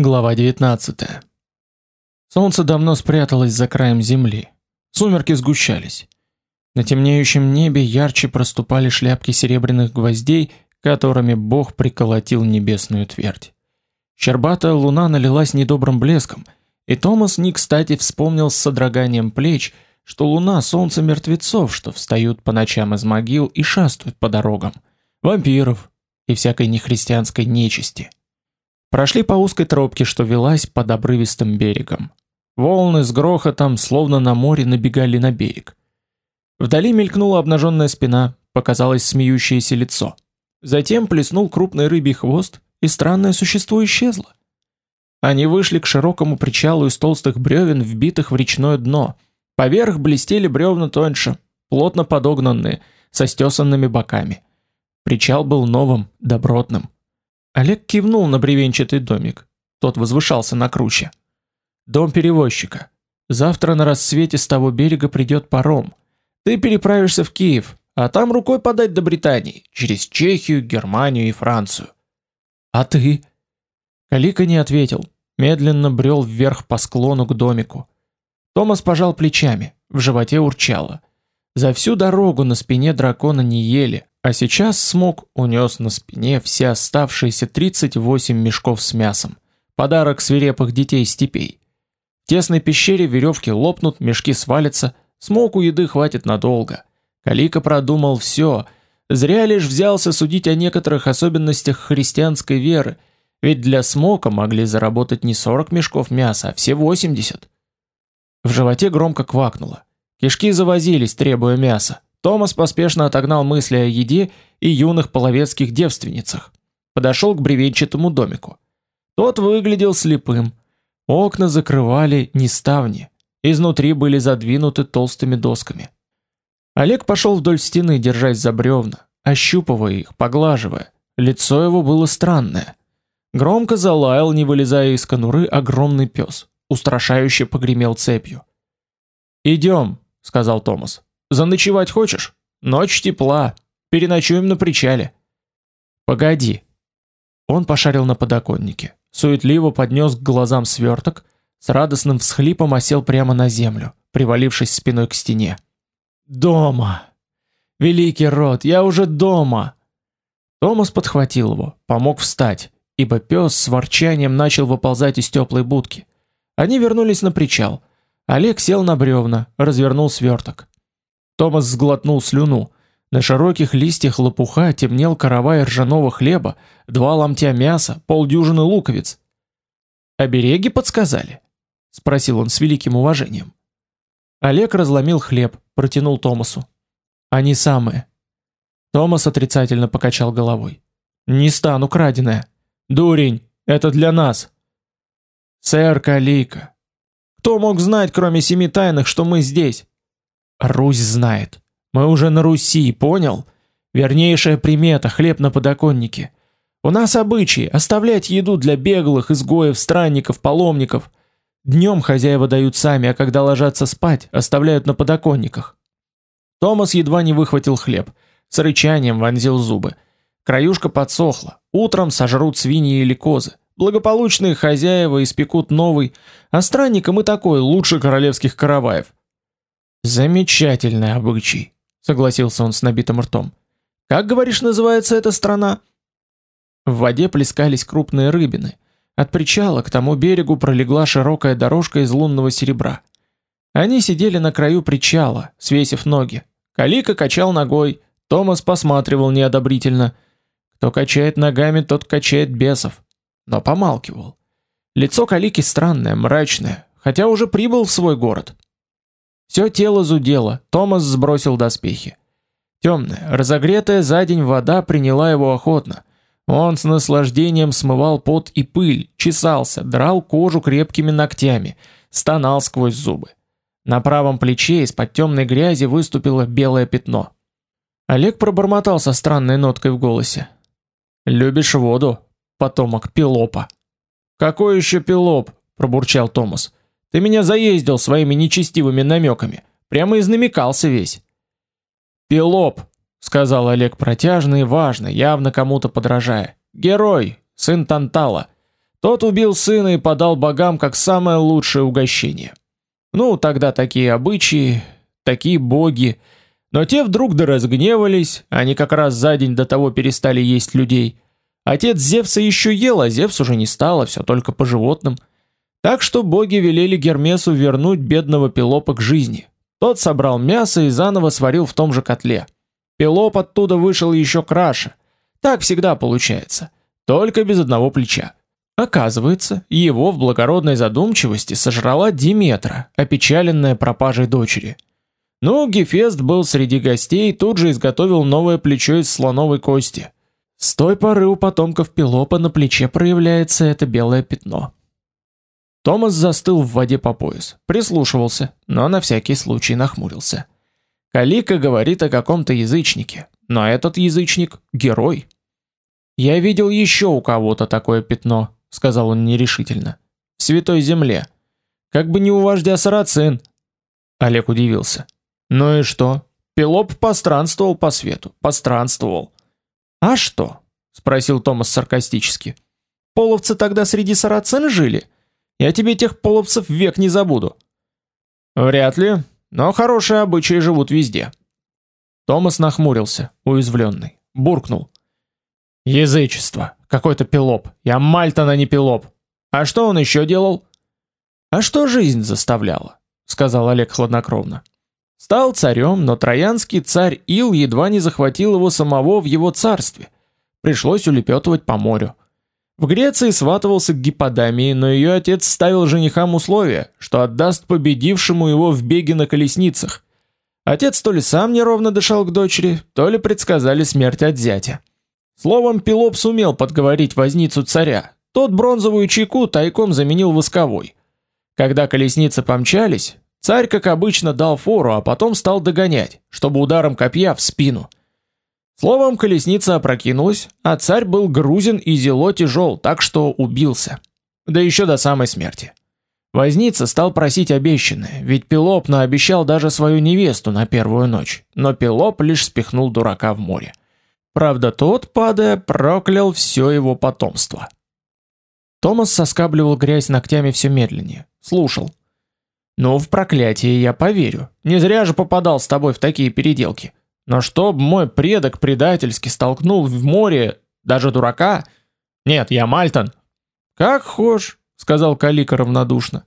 Глава 19. Солнце давно спряталось за краем земли. Сумерки сгущались. На темнеющем небе ярче проступали шляпки серебряных гвоздей, которыми Бог приколотил небесную твердь. Щербатая луна налилась недобрым блеском, и Томас не кстати вспомнил с содроганием плеч, что луна солнце мертвецов, что встают по ночам из могил и шастают по дорогам, вампиров и всякой нехристианской нечисти. Прошли по узкой тропке, что велась под обрывистым берегом. Волны с грохотом, словно на море, набегали на берег. Вдали мелькнула обнаженная спина, показалось смеющееся лицо. Затем плеснул крупный рыбий хвост, и странное существо исчезло. Они вышли к широкому причалу из толстых бревен, вбитых в речное дно. Поверх блестели бревна тоньше, плотно подогнанные, со стесанными боками. Причал был новым, добротным. Олег кивнул на бревенчатый домик. Тот возвышался на круче. Дом перевозчика. Завтра на рассвете с того берега придет паром. Ты переправишься в Киев, а там рукой подать до Британии, через Чехию, Германию и Францию. А ты? Калика не ответил, медленно брел вверх по склону к домику. Томас пожал плечами, в животе урчало. За всю дорогу на спине дракона не ели, а сейчас смог унес на спине все оставшиеся 38 мешков с мясом. Подарок свирепых детей степей. В тесной пещере веревки лопнут, мешки свалятся, смог у еды хватит надолго. Калика продумал все, зря лишь взялся судить о некоторых особенностях христианской веры, ведь для смока могли заработать не 40 мешков мяса, а все 80. В животе громко квакнуло. Кишки завозились, требуя мяса. Томас поспешно отогнал мысли о еде и юных половецких девственницах. Подошел к бревенчатому домику. Тот выглядел слепым. Окна закрывали не ставни, изнутри были задвинуты толстыми досками. Олег пошел вдоль стены, держась за бревна, ощупывая их, поглаживая. Лицо его было странное. Громко залаял, не вылезая из конуры, огромный пес. Устрашающе погремел цепью. «Идем», — сказал Томас. Заночевать хочешь? Ночь тепла. Переночуем на причале. Погоди. Он пошарил на подоконнике, суетливо поднес к глазам сверток, с радостным всхлипом осел прямо на землю, привалившись спиной к стене. Дома. Великий род, я уже дома. Томас подхватил его, помог встать, ибо пес с ворчанием начал выползать из теплой будки. Они вернулись на причал. Олег сел на бревна, развернул сверток. Томас сглотнул слюну. На широких листьях лопуха темнел каравай ржаного хлеба, два ломтя мяса, полдюжины луковиц. «Обереги подсказали?» — спросил он с великим уважением. Олег разломил хлеб, протянул Томасу. «Они самые». Томас отрицательно покачал головой. «Не стану краденое. Дурень, это для нас». «Сэр Калика, кто мог знать, кроме семи тайных, что мы здесь?» Русь знает. Мы уже на Руси, понял? Вернейшая примета хлеб на подоконнике. У нас обычай оставлять еду для беглых, изгоев, странников, паломников. Днем хозяева дают сами, а когда ложатся спать, оставляют на подоконниках. Томас едва не выхватил хлеб, с рычанием вонзил зубы. Краюшка подсохла. Утром сожрут свиньи или козы. Благополучные хозяева испекут новый, а странникам и такой лучше королевских караваев. Замечательный обычай, согласился он с набитым ртом. Как говоришь, называется эта страна? В воде плескались крупные рыбины. От причала к тому берегу пролегла широкая дорожка из лунного серебра. Они сидели на краю причала, свесив ноги. Калика качал ногой, Томас посматривал неодобрительно. Кто качает ногами, тот качает бесов. Но помалкивал. Лицо Калики странное, мрачное, хотя уже прибыл в свой город. Все тело зудело, Томас сбросил доспехи. Темная, разогретая за день вода приняла его охотно. Он с наслаждением смывал пот и пыль, чесался, драл кожу крепкими ногтями, стонал сквозь зубы. На правом плече из-под темной грязи выступило белое пятно. Олег пробормотал со странной ноткой в голосе. «Любишь воду, потомок Пелопа?» «Какой еще Пелоп?» – пробурчал Томас. Ты меня заездил своими нечестивыми намеками, прямо изнамекался весь. Пилоп, сказал Олег протяжно и важно, явно кому-то подражая. Герой, сын Тантала. Тот убил сына и подал богам как самое лучшее угощение. Ну, тогда такие обычаи, такие боги. Но те вдруг да разгневались, они как раз за день до того перестали есть людей. Отец Зевса еще ел, а Зевс уже не стал, а все только по животным. Так что боги велели Гермесу вернуть бедного Пелопа к жизни. Тот собрал мясо и заново сварил в том же котле. Пелоп оттуда вышел еще краше. Так всегда получается, только без одного плеча. Оказывается, его в благородной задумчивости сожрала Диметра, опечаленная пропажей дочери. Ну, Гефест был среди гостей и тут же изготовил новое плечо из слоновой кости. С той поры у потомков Пелопа на плече проявляется это белое пятно. Томас застыл в воде по пояс, прислушивался, но на всякий случай нахмурился. Калика говорит о каком-то язычнике, но этот язычник — герой. «Я видел еще у кого-то такое пятно», — сказал он нерешительно. «В Святой Земле. Как бы не у вождя Сарацин». Олег удивился. «Ну и что? Пелоп постранствовал по свету, постранствовал». «А что?» — спросил Томас саркастически. «Половцы тогда среди сарацин жили?» Я тебе тех половцев век не забуду. Вряд ли, но хорошие обычаи живут везде. Томас нахмурился, уязвленный, буркнул: "Язычество, какой-то пилоп. Я Мальтона не пилоп. А что он еще делал?" "А что жизнь заставляла?" сказал Олег хладнокровно. Стал царем, но троянский царь Ил едва не захватил его самого в его царстве. Пришлось улепетывать по морю. В Греции сватывался к Гипподамии, но ее отец ставил женихам условие, что отдаст победившему его в беге на колесницах. Отец то ли сам неровно дышал к дочери, то ли предсказали смерть от зятя. Словом, Пелоп сумел подговорить возницу царя. Тот бронзовую чеку тайком заменил восковой. Когда колесницы помчались, царь, как обычно, дал фору, а потом стал догонять, чтобы ударом копья в спину – Словом, колесница опрокинулась, а царь был грузен и зело тяжел, так что убился. Да еще до самой смерти. Возница стал просить обещанное, ведь Пелоп наобещал даже свою невесту на первую ночь, но Пелоп лишь спихнул дурака в море. Правда, тот, падая, проклял все его потомство. Томас соскабливал грязь ногтями все медленнее, слушал. «Ну, в проклятие я поверю. Не зря же попадал с тобой в такие переделки. Но чтоб мой предок предательски столкнул в море даже дурака? Нет, я Мальтон. Как хошь, сказал Калика равнодушно.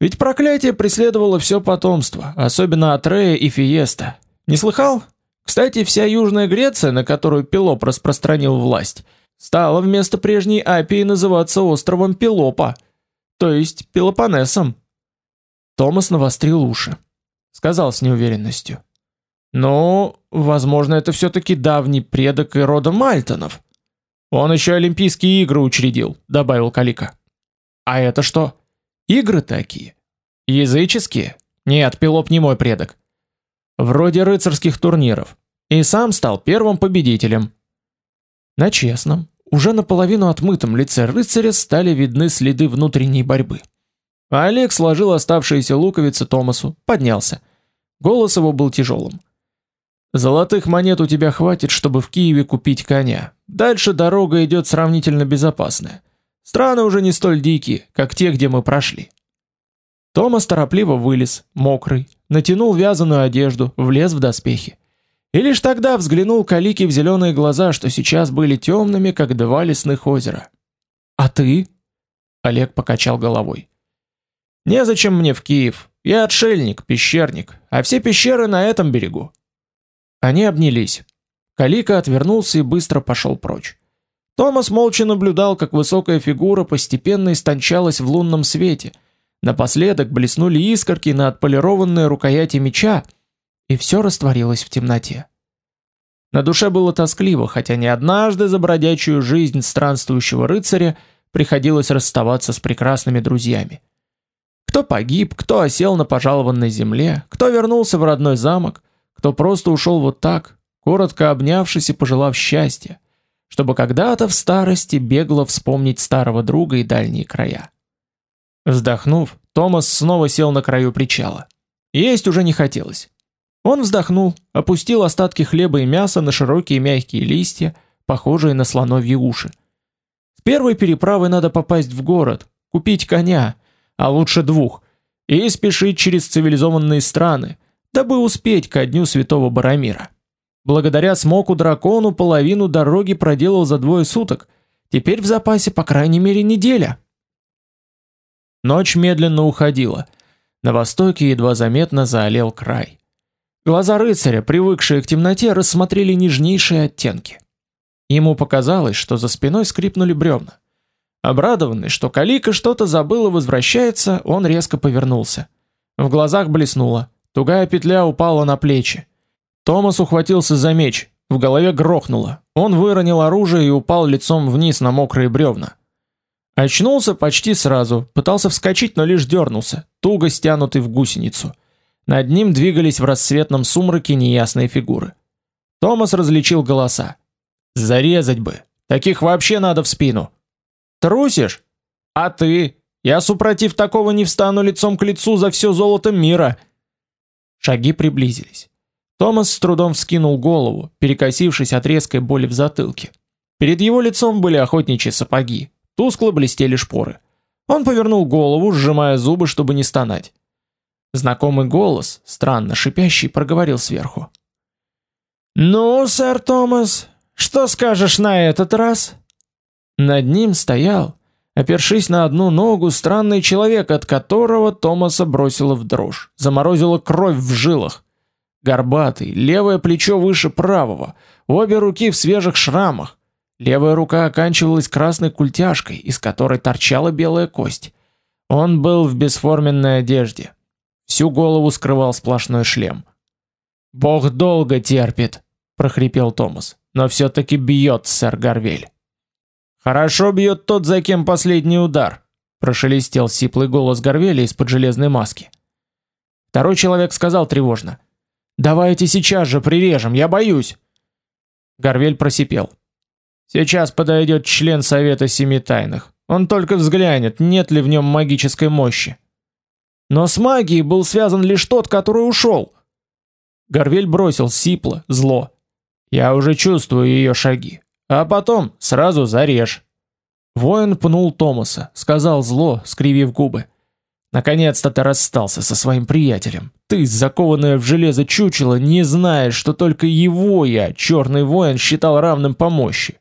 Ведь проклятие преследовало все потомство, особенно Атрея и Фиеста. Не слыхал? Кстати, вся Южная Греция, на которую Пелоп распространил власть, стала вместо прежней Апии называться островом Пелопа, то есть Пелопоннесом. Томас навострил уши. Сказал с неуверенностью. Ну, возможно, это все-таки давний предок и рода Мальтонов. Он еще Олимпийские игры учредил, добавил Калика. А это что? Игры такие? Языческие? Нет, Пелоп не мой предок. Вроде рыцарских турниров. И сам стал первым победителем. На честном, уже наполовину отмытом лице рыцаря стали видны следы внутренней борьбы. Олег сложил оставшиеся луковицы Томасу, поднялся. Голос его был тяжелым. Золотых монет у тебя хватит, чтобы в Киеве купить коня. Дальше дорога идет сравнительно безопасная. Страны уже не столь дикие, как те, где мы прошли. Томас торопливо вылез, мокрый, натянул вязаную одежду, влез в доспехи. И лишь тогда взглянул Калики в зеленые глаза, что сейчас были темными, как два лесных озера. «А ты?» Олег покачал головой. «Незачем мне в Киев. Я отшельник, пещерник, а все пещеры на этом берегу. Они обнялись. Калика отвернулся и быстро пошел прочь. Томас молча наблюдал, как высокая фигура постепенно истончалась в лунном свете. Напоследок блеснули искорки на отполированной рукояти меча, и все растворилось в темноте. На душе было тоскливо, хотя не однажды за бродячую жизнь странствующего рыцаря приходилось расставаться с прекрасными друзьями. Кто погиб, кто осел на пожалованной земле, кто вернулся в родной замок, кто просто ушел вот так, коротко обнявшись и пожелав счастья, чтобы когда-то в старости бегло вспомнить старого друга и дальние края. Вздохнув, Томас снова сел на краю причала. Есть уже не хотелось. Он вздохнул, опустил остатки хлеба и мяса на широкие мягкие листья, похожие на слоновьи уши. С первой переправы надо попасть в город, купить коня, а лучше двух, и спешить через цивилизованные страны, дабы успеть ко дню святого Барамира. Благодаря смоку дракону половину дороги проделал за двое суток. Теперь в запасе по крайней мере неделя. Ночь медленно уходила. На востоке едва заметно заолел край. Глаза рыцаря, привыкшие к темноте, рассмотрели нежнейшие оттенки. Ему показалось, что за спиной скрипнули бревна. Обрадованный, что Калика что-то забыл и возвращается, он резко повернулся. В глазах блеснуло. Тугая петля упала на плечи. Томас ухватился за меч. В голове грохнуло. Он выронил оружие и упал лицом вниз на мокрые бревна. Очнулся почти сразу, пытался вскочить, но лишь дернулся, туго стянутый в гусеницу. Над ним двигались в рассветном сумраке неясные фигуры. Томас различил голоса. Зарезать бы. Таких вообще надо в спину. Трусишь? А ты? Я супротив такого не встану лицом к лицу за все золото мира. Шаги приблизились. Томас с трудом вскинул голову, перекосившись от резкой боли в затылке. Перед его лицом были охотничьи сапоги, тускло блестели шпоры. Он повернул голову, сжимая зубы, чтобы не стонать. Знакомый голос, странно шипящий, проговорил сверху. «Ну, сэр Томас, что скажешь на этот раз?» Над ним стоял, опершись на одну ногу, странный человек, от которого Томаса бросило в дрожь, заморозило кровь в жилах. Горбатый, левое плечо выше правого, обе руки в свежих шрамах. Левая рука оканчивалась красной культяшкой, из которой торчала белая кость. Он был в бесформенной одежде. Всю голову скрывал сплошной шлем. «Бог долго терпит», — прохрипел Томас, — «но все-таки бьет, сэр Гарвель». «Хорошо бьет тот, за кем последний удар», — прошелестел сиплый голос Гарвеля из-под железной маски. Второй человек сказал тревожно, «Давайте сейчас же прирежем, я боюсь». Гарвель просипел. «Сейчас подойдет член Совета Семи Тайных. Он только взглянет, нет ли в нем магической мощи. Но с магией был связан лишь тот, который ушел. Горвель бросил сипло, зло. Я уже чувствую ее шаги. А потом сразу зарежь. Воин пнул Томаса, сказал зло, скривив губы. Наконец-то ты расстался со своим приятелем. Ты, закованная в железо чучело, не знаешь, что только его я, черный воин, считал равным по мощи.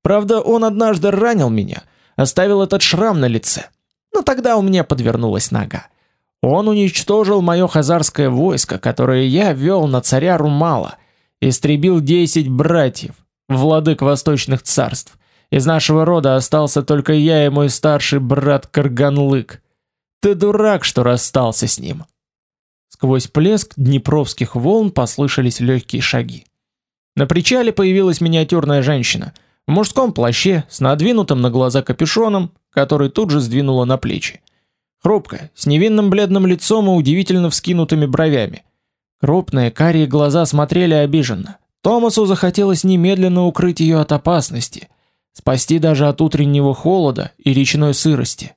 Правда, он однажды ранил меня, оставил этот шрам на лице. Но тогда у меня подвернулась нога. Он уничтожил мое хазарское войско, которое я вел на царя Румала, истребил десять братьев, владык восточных царств. Из нашего рода остался только я и мой старший брат Карганлык. Ты дурак, что расстался с ним. Сквозь плеск днепровских волн послышались легкие шаги. На причале появилась миниатюрная женщина в мужском плаще с надвинутым на глаза капюшоном, который тут же сдвинула на плечи. Хрупкая, с невинным бледным лицом и удивительно вскинутыми бровями. Крупные карие глаза смотрели обиженно. Томасу захотелось немедленно укрыть ее от опасности, спасти даже от утреннего холода и речной сырости.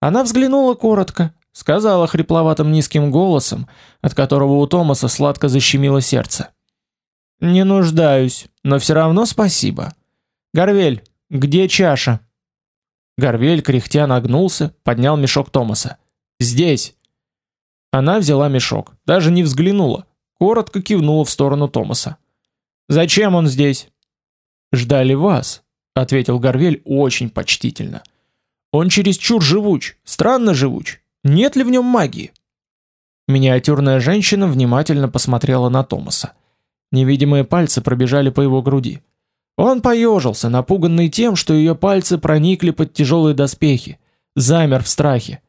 Она взглянула коротко, сказала хрипловатым низким голосом, от которого у Томаса сладко защемило сердце: "Не нуждаюсь, но все равно спасибо. Горвель, где чаша?" Горвель кряхтя нагнулся, поднял мешок Томаса. «Здесь!» Она взяла мешок, даже не взглянула, коротко кивнула в сторону Томаса. «Зачем он здесь?» «Ждали вас», — ответил Горвель очень почтительно. «Он чересчур живуч, странно живуч. Нет ли в нем магии?» Миниатюрная женщина внимательно посмотрела на Томаса. Невидимые пальцы пробежали по его груди. Он поежился, напуганный тем, что ее пальцы проникли под тяжелые доспехи, замер в страхе.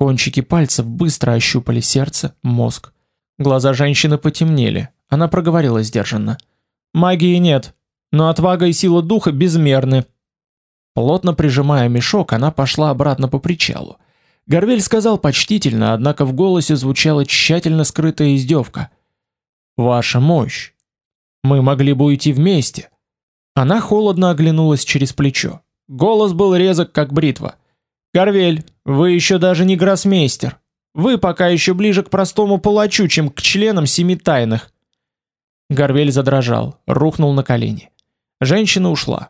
Кончики пальцев быстро ощупали сердце, мозг. Глаза женщины потемнели. Она проговорила сдержанно: "Магии нет, но отвага и сила духа безмерны". Плотно прижимая мешок, она пошла обратно по причалу. Горвель сказал почтительно, однако в голосе звучала тщательно скрытая издевка. "Ваша мощь. Мы могли бы уйти вместе". Она холодно оглянулась через плечо. Голос был резок, как бритва. Горвель, вы еще даже не гроссмейстер. Вы пока еще ближе к простому палачу, чем к членам семи тайных. Горвель задрожал, рухнул на колени. Женщина ушла.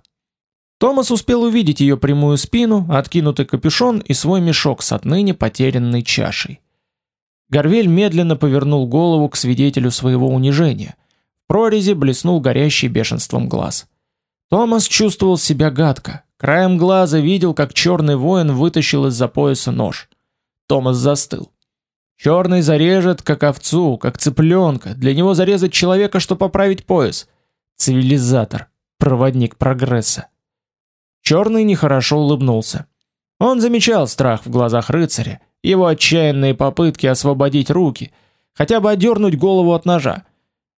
Томас успел увидеть ее прямую спину, откинутый капюшон и свой мешок с отныне потерянной чашей. Горвель медленно повернул голову к свидетелю своего унижения. В прорези блеснул горящий бешенством глаз. Томас чувствовал себя гадко. Краем глаза видел, как черный воин вытащил из-за пояса нож. Томас застыл. Черный зарежет, как овцу, как цыпленка. Для него зарезать человека, что поправить пояс. Цивилизатор, проводник прогресса. Черный нехорошо улыбнулся. Он замечал страх в глазах рыцаря, его отчаянные попытки освободить руки, хотя бы отдернуть голову от ножа.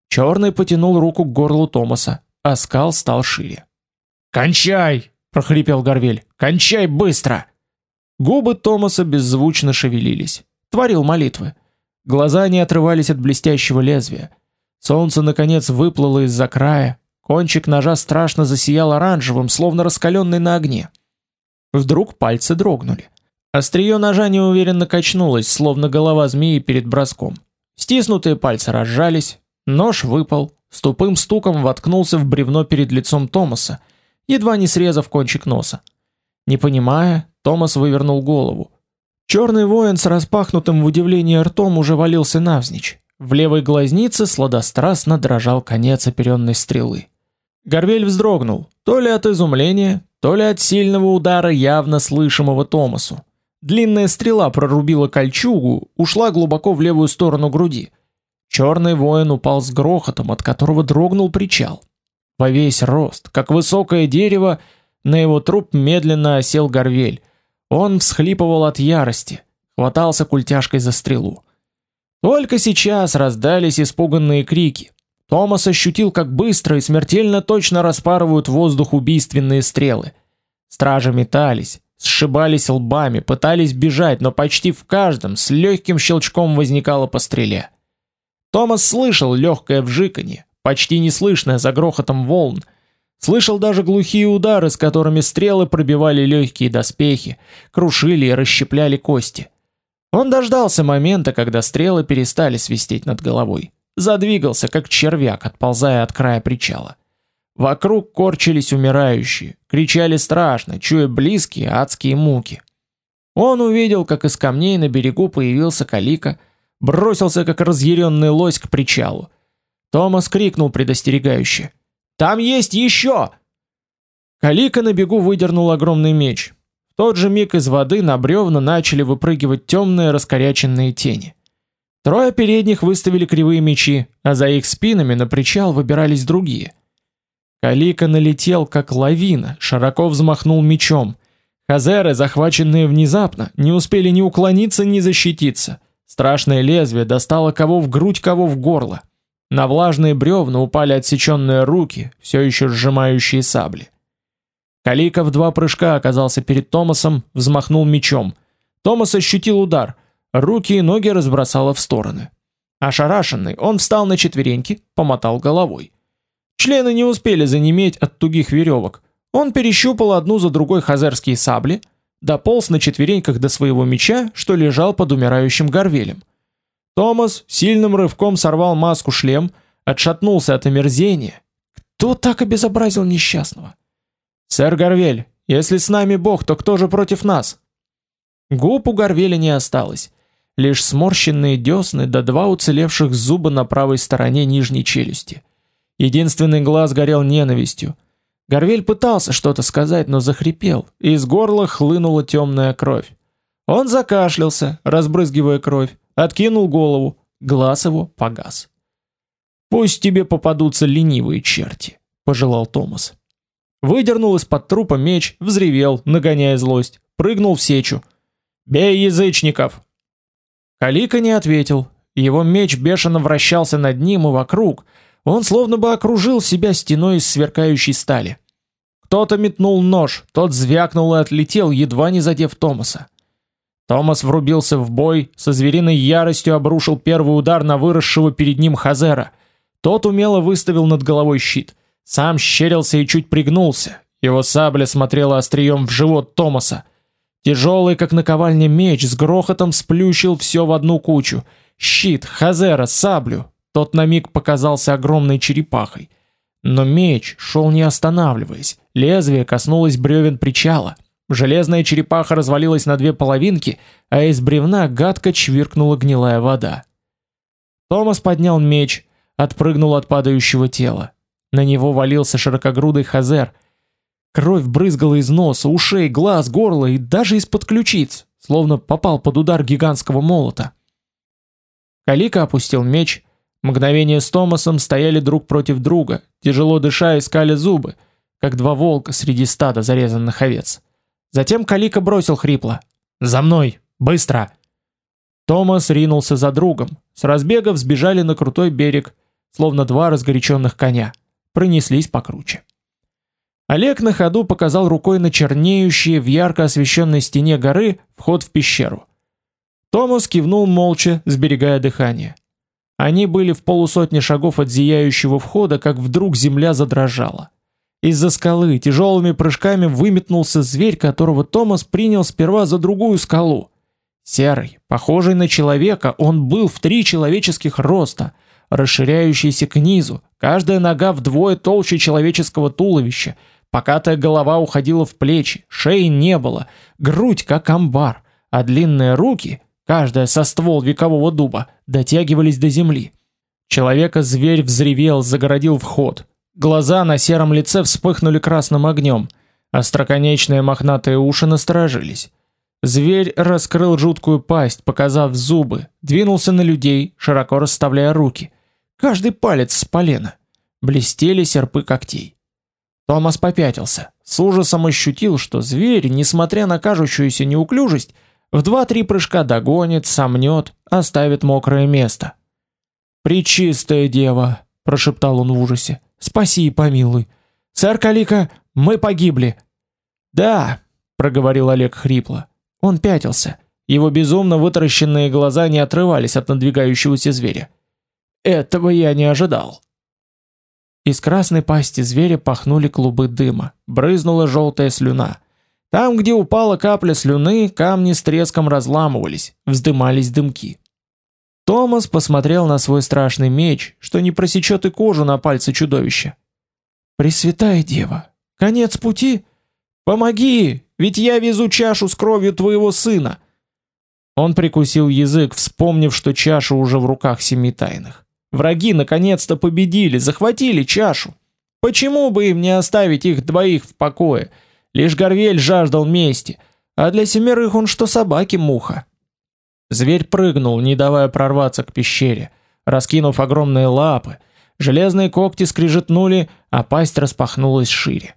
Черный потянул руку к горлу Томаса, а скал стал шире. «Кончай!» — прохрипел Горвель. «Кончай быстро!» Губы Томаса беззвучно шевелились. Творил молитвы. Глаза не отрывались от блестящего лезвия. Солнце наконец выплыло из-за края, кончик ножа страшно засиял оранжевым, словно раскаленный на огне. Вдруг пальцы дрогнули. Острие ножа неуверенно качнулось, словно голова змеи перед броском. Стиснутые пальцы разжались, нож выпал, с тупым стуком воткнулся в бревно перед лицом Томаса, едва не срезав кончик носа. Не понимая, Томас вывернул голову. Черный воин с распахнутым в удивлении ртом уже валился навзничь. В левой глазнице сладострастно дрожал конец оперенной стрелы. Горвель вздрогнул, то ли от изумления, то ли от сильного удара явно слышимого Томасу. Длинная стрела прорубила кольчугу, ушла глубоко в левую сторону груди. Черный воин упал с грохотом, от которого дрогнул причал. Во весь рост, как высокое дерево, на его труп медленно осел горвель. Он всхлипывал от ярости, хватался культяшкой за стрелу. Только сейчас раздались испуганные крики. Томас ощутил, как быстро и смертельно точно распарывают воздух убийственные стрелы. Стражи метались, сшибались лбами, пытались бежать, но почти в каждом с легким щелчком возникало по стреле. Томас слышал легкое вжиканье, почти неслышное за грохотом волн, слышал даже глухие удары, с которыми стрелы пробивали легкие доспехи, крушили и расщепляли кости. Он дождался момента, когда стрелы перестали свистеть над головой, задвигался как червяк, отползая от края причала. Вокруг корчились умирающие, кричали страшно, чуя близкие адские муки. Он увидел, как из камней на берегу появился Калика, бросился как разъяренный лось к причалу. Томас крикнул предостерегающе: "Там есть еще!" Калика на бегу выдернул огромный меч. В тот же миг из воды на бревна начали выпрыгивать темные раскоряченные тени. Трое передних выставили кривые мечи, а за их спинами на причал выбирались другие. Калика налетел как лавина, широко взмахнул мечом. Хазеры, захваченные внезапно, не успели ни уклониться, ни защититься. Страшное лезвие достало кого в грудь, кого в горло. На влажные бревна упали отсеченные руки, все еще сжимающие сабли. Калика в два прыжка оказался перед Томасом, взмахнул мечом. Томас ощутил удар, руки и ноги разбросало в стороны. Ошарашенный, он встал на четвереньки, помотал головой. Члены не успели занеметь от тугих веревок. Он перещупал одну за другой хазарские сабли, дополз на четвереньках до своего меча, что лежал под умирающим горвелем. Томас сильным рывком сорвал маску-шлем, отшатнулся от омерзения. Кто так обезобразил несчастного? Сэр Горвель, если с нами Бог, то кто же против нас? Губ у Горвеля не осталось, лишь сморщенные десны да два уцелевших зуба на правой стороне нижней челюсти. Единственный глаз горел ненавистью. Горвель пытался что-то сказать, но захрипел, и из горла хлынула темная кровь. Он закашлялся, разбрызгивая кровь, откинул голову, глаз его погас. Пусть тебе попадутся ленивые черти, пожелал Томас. Выдернул из-под трупа меч, взревел, нагоняя злость, прыгнул в сечу. Бей язычников. Калика не ответил. Его меч бешено вращался над ним и вокруг, он словно бы окружил себя стеной из сверкающей стали. Кто-то метнул нож, тот звякнул и отлетел, едва не задев Томаса. Томас врубился в бой, со звериной яростью обрушил первый удар на выросшего перед ним Хазера. Тот умело выставил над головой щит, сам щерился и чуть пригнулся. Его сабля смотрела острием в живот Томаса. Тяжелый, как наковальня меч, с грохотом сплющил все в одну кучу: щит, Хазера, саблю, тот на миг показался огромной черепахой. Но меч шел не останавливаясь. Лезвие коснулось бревен причала. Железная черепаха развалилась на две половинки, а из бревна гадко чвиркнула гнилая вода. Томас поднял меч, отпрыгнул от падающего тела. На него валился широкогрудый хазер. Кровь брызгала из носа, ушей, глаз, горла и даже из-под ключиц, словно попал под удар гигантского молота. Калика опустил меч. Мгновение с Томасом стояли друг против друга, тяжело дыша искали зубы, как два волка среди стада зарезанных овец. Затем Калика бросил хрипло: "За мной, быстро!" Томас ринулся за другом. С разбега взбежали на крутой берег, словно два разгоряченных коня, пронеслись покруче. Олег на ходу показал рукой на чернеющий в ярко освещенной стене горы вход в пещеру. Томас кивнул молча, сберегая дыхание. Они были в полусотне шагов от зияющего входа, как вдруг земля задрожала. Из-за скалы тяжелыми прыжками выметнулся зверь, которого Томас принял сперва за другую скалу. Серый, похожий на человека, он был в три человеческих роста, расширяющийся к низу, каждая нога вдвое толще человеческого туловища, покатая голова уходила в плечи, шеи не было, грудь как амбар, а длинные руки каждая со ствол векового дуба, дотягивались до земли. Человека зверь взревел, загородил вход. Глаза на сером лице вспыхнули красным огнем, остроконечные мохнатые уши насторожились. Зверь раскрыл жуткую пасть, показав зубы, двинулся на людей, широко расставляя руки. Каждый палец с полена. Блестели серпы когтей. Томас попятился, с ужасом ощутил, что зверь, несмотря на кажущуюся неуклюжесть, в два-три прыжка догонит, сомнет, оставит мокрое место. «Пречистая дева!» – прошептал он в ужасе. «Спаси и помилуй! Сэр Калика, мы погибли!» «Да!» – проговорил Олег хрипло. Он пятился. Его безумно вытаращенные глаза не отрывались от надвигающегося зверя. «Этого я не ожидал!» Из красной пасти зверя пахнули клубы дыма, брызнула желтая слюна – там, где упала капля слюны, камни с треском разламывались, вздымались дымки. Томас посмотрел на свой страшный меч, что не просечет и кожу на пальце чудовища. Пресвятая Дева, конец пути? Помоги, ведь я везу чашу с кровью твоего сына. Он прикусил язык, вспомнив, что чаша уже в руках семи тайных. Враги наконец-то победили, захватили чашу. Почему бы им не оставить их двоих в покое? Лишь Горвель жаждал мести, а для семерых он что собаки муха. Зверь прыгнул, не давая прорваться к пещере, раскинув огромные лапы. Железные когти скрежетнули, а пасть распахнулась шире.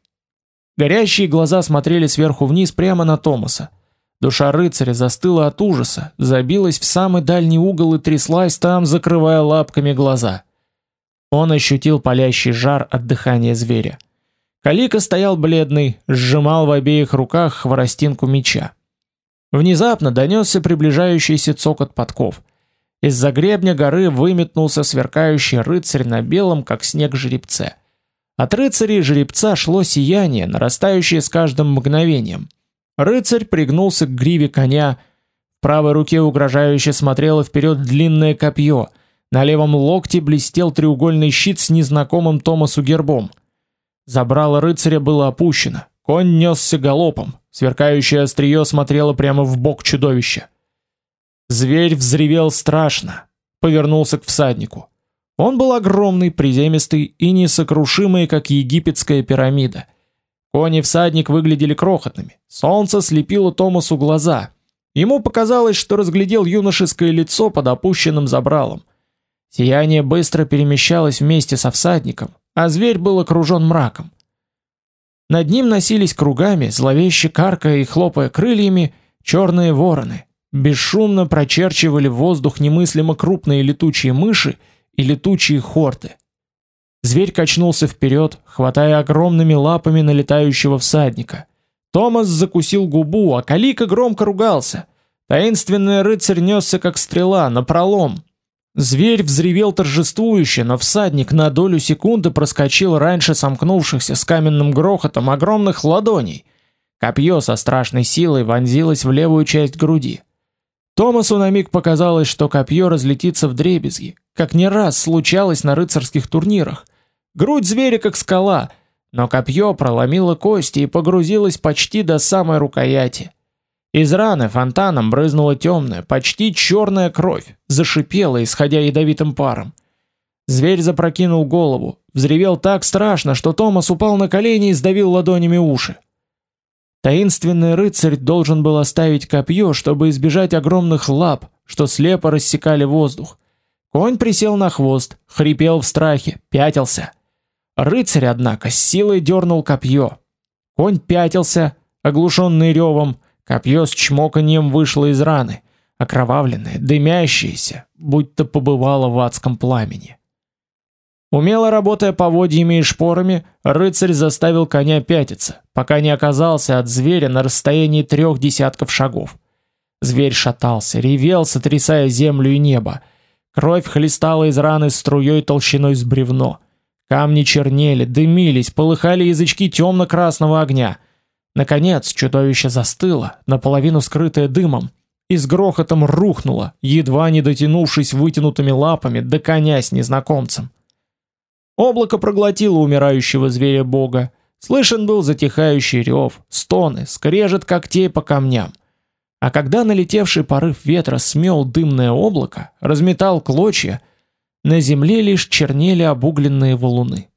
Горящие глаза смотрели сверху вниз прямо на Томаса. Душа рыцаря застыла от ужаса, забилась в самый дальний угол и тряслась там, закрывая лапками глаза. Он ощутил палящий жар от дыхания зверя. Калика стоял бледный, сжимал в обеих руках хворостинку меча. Внезапно донесся приближающийся цокот подков. Из-за гребня горы выметнулся сверкающий рыцарь на белом, как снег жеребце. От рыцаря и жеребца шло сияние, нарастающее с каждым мгновением. Рыцарь пригнулся к гриве коня, в правой руке угрожающе смотрело вперед длинное копье, на левом локте блестел треугольный щит с незнакомым Томасу гербом – Забрало рыцаря было опущено. Конь несся галопом. Сверкающее острие смотрело прямо в бок чудовища. Зверь взревел страшно, повернулся к всаднику. Он был огромный, приземистый и несокрушимый, как египетская пирамида. Кони и всадник выглядели крохотными. Солнце слепило Томасу глаза. Ему показалось, что разглядел юношеское лицо под опущенным забралом. Сияние быстро перемещалось вместе со всадником, а зверь был окружен мраком. Над ним носились кругами, зловеще каркая и хлопая крыльями, черные вороны, бесшумно прочерчивали воздух немыслимо крупные летучие мыши и летучие хорты. Зверь качнулся вперед, хватая огромными лапами налетающего всадника. Томас закусил губу, а Калика громко ругался. Таинственный рыцарь несся как стрела, на пролом, Зверь взревел торжествующе, но всадник на долю секунды проскочил раньше сомкнувшихся с каменным грохотом огромных ладоней. Копье со страшной силой вонзилось в левую часть груди. Томасу на миг показалось, что копье разлетится в дребезги, как не раз случалось на рыцарских турнирах. Грудь зверя как скала, но копье проломило кости и погрузилось почти до самой рукояти. Из раны фонтаном брызнула темная, почти черная кровь, зашипела, исходя ядовитым паром. Зверь запрокинул голову, взревел так страшно, что Томас упал на колени и сдавил ладонями уши. Таинственный рыцарь должен был оставить копье, чтобы избежать огромных лап, что слепо рассекали воздух. Конь присел на хвост, хрипел в страхе, пятился. Рыцарь, однако, с силой дернул копье. Конь пятился, оглушенный ревом, копье с чмоканьем вышло из раны, окровавленное, дымящееся, будто побывало в адском пламени. Умело работая поводьями и шпорами, рыцарь заставил коня пятиться, пока не оказался от зверя на расстоянии трех десятков шагов. Зверь шатался, ревел, сотрясая землю и небо. Кровь хлестала из раны струей толщиной с бревно. Камни чернели, дымились, полыхали язычки темно-красного огня. Наконец чудовище застыло, наполовину скрытое дымом, и с грохотом рухнуло, едва не дотянувшись вытянутыми лапами до коня с незнакомцем. Облако проглотило умирающего зверя бога. Слышен был затихающий рев, стоны, скрежет когтей по камням. А когда налетевший порыв ветра смел дымное облако, разметал клочья, на земле лишь чернели обугленные валуны.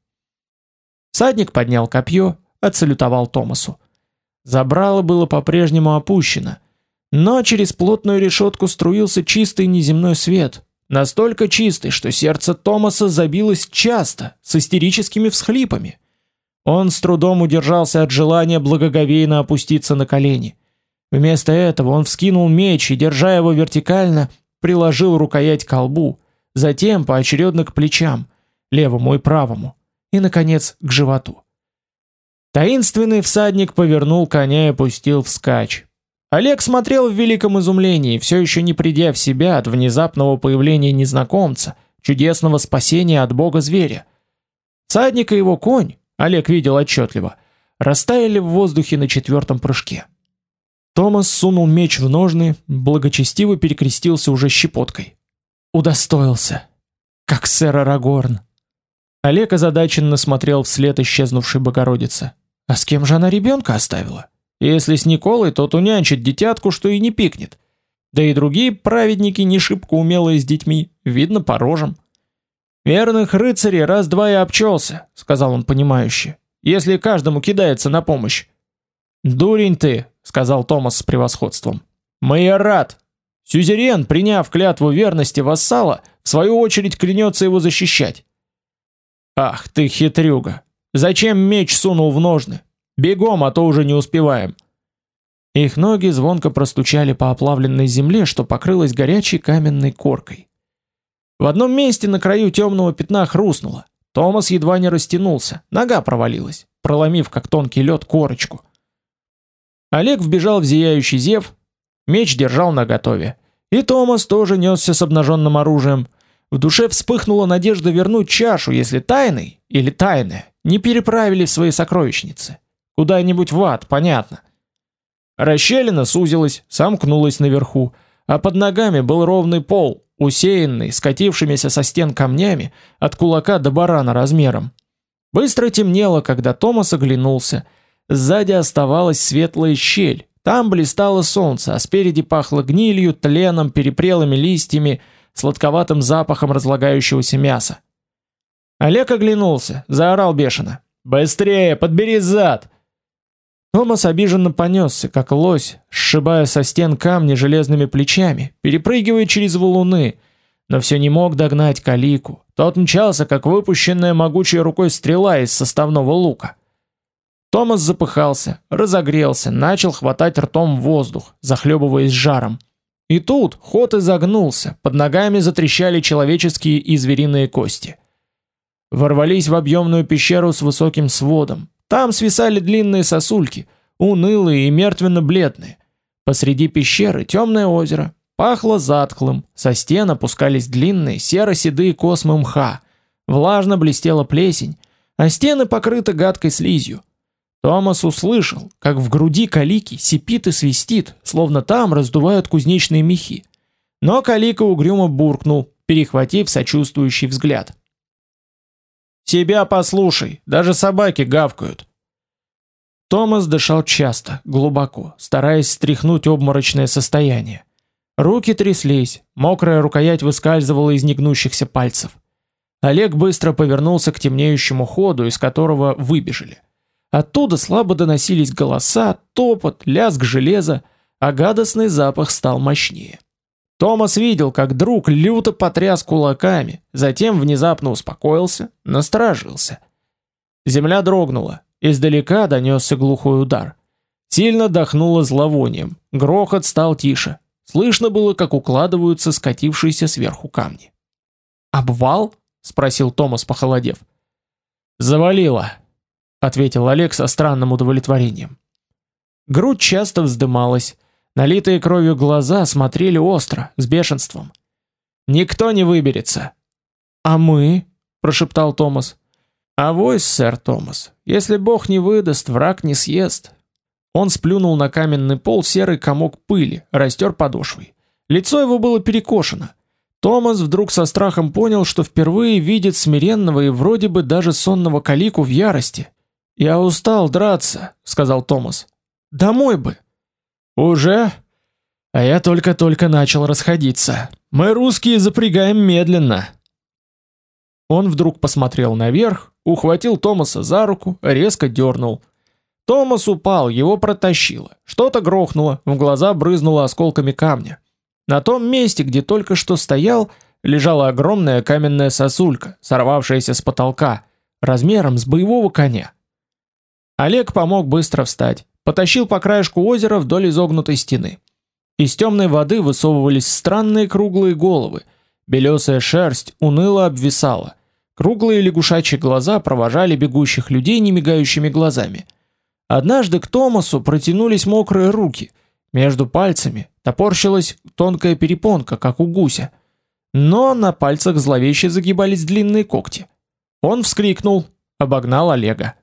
Садник поднял копье, отсалютовал Томасу. Забрало было по-прежнему опущено, но через плотную решетку струился чистый неземной свет, Настолько чистый, что сердце Томаса забилось часто, с истерическими всхлипами. Он с трудом удержался от желания благоговейно опуститься на колени. Вместо этого он вскинул меч и, держа его вертикально, приложил рукоять к колбу, затем поочередно к плечам, левому и правому, и, наконец, к животу. Таинственный всадник повернул коня и пустил вскачь. Олег смотрел в великом изумлении, все еще не придя в себя от внезапного появления незнакомца, чудесного спасения от бога зверя. Садник и его конь, Олег видел отчетливо, растаяли в воздухе на четвертом прыжке. Томас сунул меч в ножны, благочестиво перекрестился уже щепоткой. Удостоился, как сэр Арагорн. Олег озадаченно смотрел вслед исчезнувшей Богородице. А с кем же она ребенка оставила? Если с Николой, то унянчит детятку, что и не пикнет. Да и другие праведники не шибко умелые с детьми, видно по рожам. Верных рыцарей раз-два и обчелся, сказал он понимающе. Если каждому кидается на помощь. Дурень ты, сказал Томас с превосходством. рад. Сюзерен, приняв клятву верности вассала, в свою очередь клянется его защищать. Ах ты хитрюга. Зачем меч сунул в ножны? Бегом, а то уже не успеваем. Их ноги звонко простучали по оплавленной земле, что покрылась горячей каменной коркой. В одном месте на краю темного пятна хрустнуло. Томас едва не растянулся, нога провалилась, проломив как тонкий лед корочку. Олег вбежал в зияющий зев, меч держал наготове. И Томас тоже несся с обнаженным оружием. В душе вспыхнула надежда вернуть чашу, если тайный или тайное не переправили в свои сокровищницы. Куда-нибудь в ад, понятно. Расщелина сузилась, сомкнулась наверху, а под ногами был ровный пол, усеянный скатившимися со стен камнями от кулака до барана размером. Быстро темнело, когда Томас оглянулся. Сзади оставалась светлая щель. Там блистало солнце, а спереди пахло гнилью, тленом, перепрелыми листьями, сладковатым запахом разлагающегося мяса. Олег оглянулся, заорал бешено: "Быстрее, подбери зад!" Томас обиженно понесся, как лось, сшибая со стен камни железными плечами, перепрыгивая через валуны, но все не мог догнать Калику. Тот мчался, как выпущенная могучей рукой стрела из составного лука. Томас запыхался, разогрелся, начал хватать ртом воздух, захлебываясь жаром. И тут ход изогнулся, под ногами затрещали человеческие и звериные кости. Ворвались в объемную пещеру с высоким сводом, там свисали длинные сосульки, унылые и мертвенно-бледные. Посреди пещеры темное озеро, пахло затхлым, со стен опускались длинные серо-седые космы мха, влажно блестела плесень, а стены покрыты гадкой слизью. Томас услышал, как в груди Калики сипит и свистит, словно там раздувают кузнечные мехи. Но Калика угрюмо буркнул, перехватив сочувствующий взгляд. Себя послушай, даже собаки гавкают. Томас дышал часто, глубоко, стараясь стряхнуть обморочное состояние. Руки тряслись, мокрая рукоять выскальзывала из негнущихся пальцев. Олег быстро повернулся к темнеющему ходу, из которого выбежали. Оттуда слабо доносились голоса, топот, лязг железа, а гадостный запах стал мощнее. Томас видел, как друг люто потряс кулаками, затем внезапно успокоился, насторожился. Земля дрогнула, издалека донесся глухой удар. Сильно дохнуло зловонием, грохот стал тише. Слышно было, как укладываются скатившиеся сверху камни. «Обвал?» — спросил Томас, похолодев. «Завалило», — ответил Олег со странным удовлетворением. Грудь часто вздымалась, налитые кровью глаза смотрели остро, с бешенством. «Никто не выберется». «А мы?» — прошептал Томас. «А вось, сэр Томас, если Бог не выдаст, враг не съест. Он сплюнул на каменный пол серый комок пыли, растер подошвой. Лицо его было перекошено. Томас вдруг со страхом понял, что впервые видит смиренного и вроде бы даже сонного калику в ярости. «Я устал драться», — сказал Томас. «Домой бы». «Уже?» «А я только-только начал расходиться. Мы русские запрягаем медленно». Он вдруг посмотрел наверх, ухватил Томаса за руку, резко дернул — Томас упал, его протащило. Что-то грохнуло, в глаза брызнуло осколками камня. На том месте, где только что стоял, лежала огромная каменная сосулька, сорвавшаяся с потолка, размером с боевого коня. Олег помог быстро встать, потащил по краешку озера вдоль изогнутой стены. Из темной воды высовывались странные круглые головы, белесая шерсть уныло обвисала. Круглые лягушачьи глаза провожали бегущих людей немигающими глазами. Однажды к Томасу протянулись мокрые руки. Между пальцами топорщилась тонкая перепонка, как у гуся. Но на пальцах зловеще загибались длинные когти. Он вскрикнул, обогнал Олега.